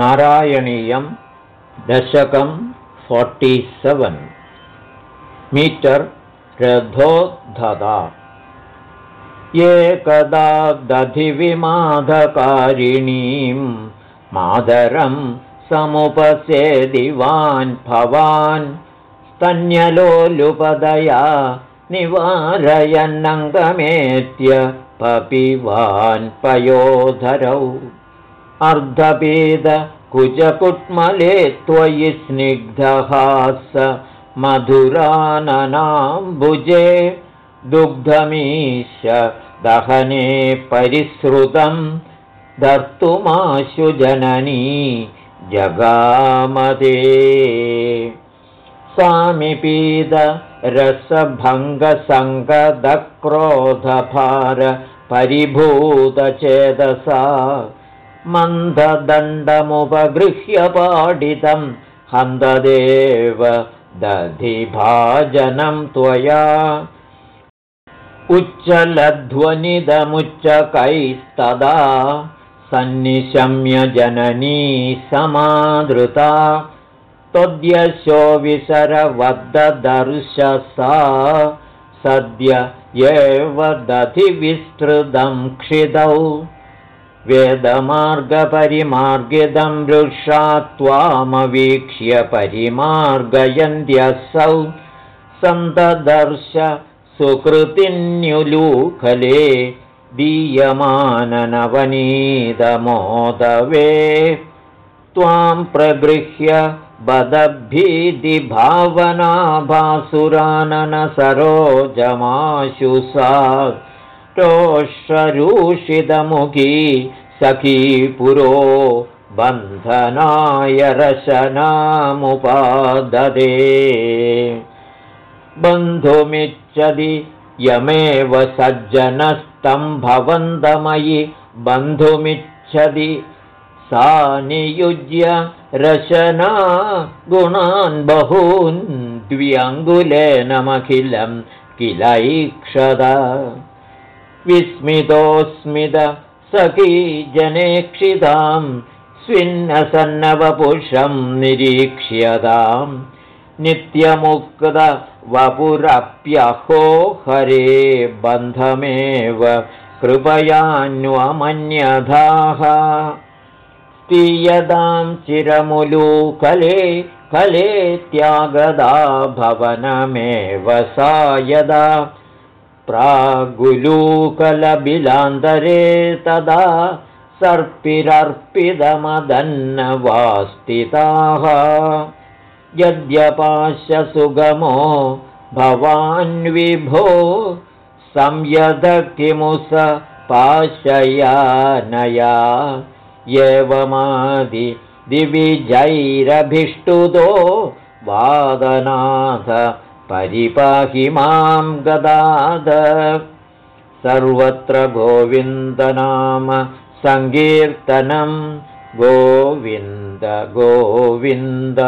नारायणीयं दशकं फोर्टिसेवन् मीटर् रथोद्धता एकदा दधिविमाधकारिणीं मादरं समुपसेदिवान् भवान् स्तन्यलोलुपदया निवारयन्नङ्गमेत्य पपिवान् पयोधरौ अर्धपीदकुजकुट्मले त्वयि स्निग्धहास मधुराननाम्बुजे दुग्धमीश दहने परिसृतं धर्तुमाशु जननी जगामदे। स्वामिपीद रसभङ्गसङ्गदक्रोधभार परिभूतचेदसा मन्ददण्डमुपगृह्य पाडितं हन्ददेव दधिभाजनं त्वया। उच्चलध्वनिदमुच्चकैस्तदा सन्निशम्य जननी समादृता। त्वद्यशो विसरवद्दर्शसा सद्य एव दधिविस्तृतं क्षितौ वेदमार्गपरिमार्गिदं वृषा त्वामवीक्ष्य परिमार्गयन्त्यसौ सन्तदर्श सुकृतिन्युलूखले दीयमाननवनीतमोदवे। त्वां प्रगृह्य बदभिधिभावनाभासुराननसरोजमाशु सा रोषरूषितमुखी सखी पुरो बन्धनाय रशनामुपाददे बन्धुमिच्छति यमेव भवन्तमयि बन्धुमिच्छति सा नियुज्य रशना गुणान् बहून् द्व्यङ्गुलेनमखिलं किलैक्षद विस्मितोऽस्मित सखी जनेक्षितां स्विन्नसन्नवपुषं निरीक्ष्यताम्। नित्यमुक्तवपुरप्यहो हरे बन्धमेव कृपयान्वमन्यधाः तीयदां चिरमुलूकले कले त्यागदा भवनमेव सा यदा प्रागुलूकलबिलान्तरे तदा सर्पिरर्पितमदन्नवास्तिताः। यद्यपाशसुगमो भवान्विभो संयद किमु स पाशयानया। एवमादि दिविजैरभिष्टुतो वादनाथ परिपाहि मां गदाद। सर्वत्र गोविन्दनाम सङ्कीर्तनं गोविन्द गोविन्द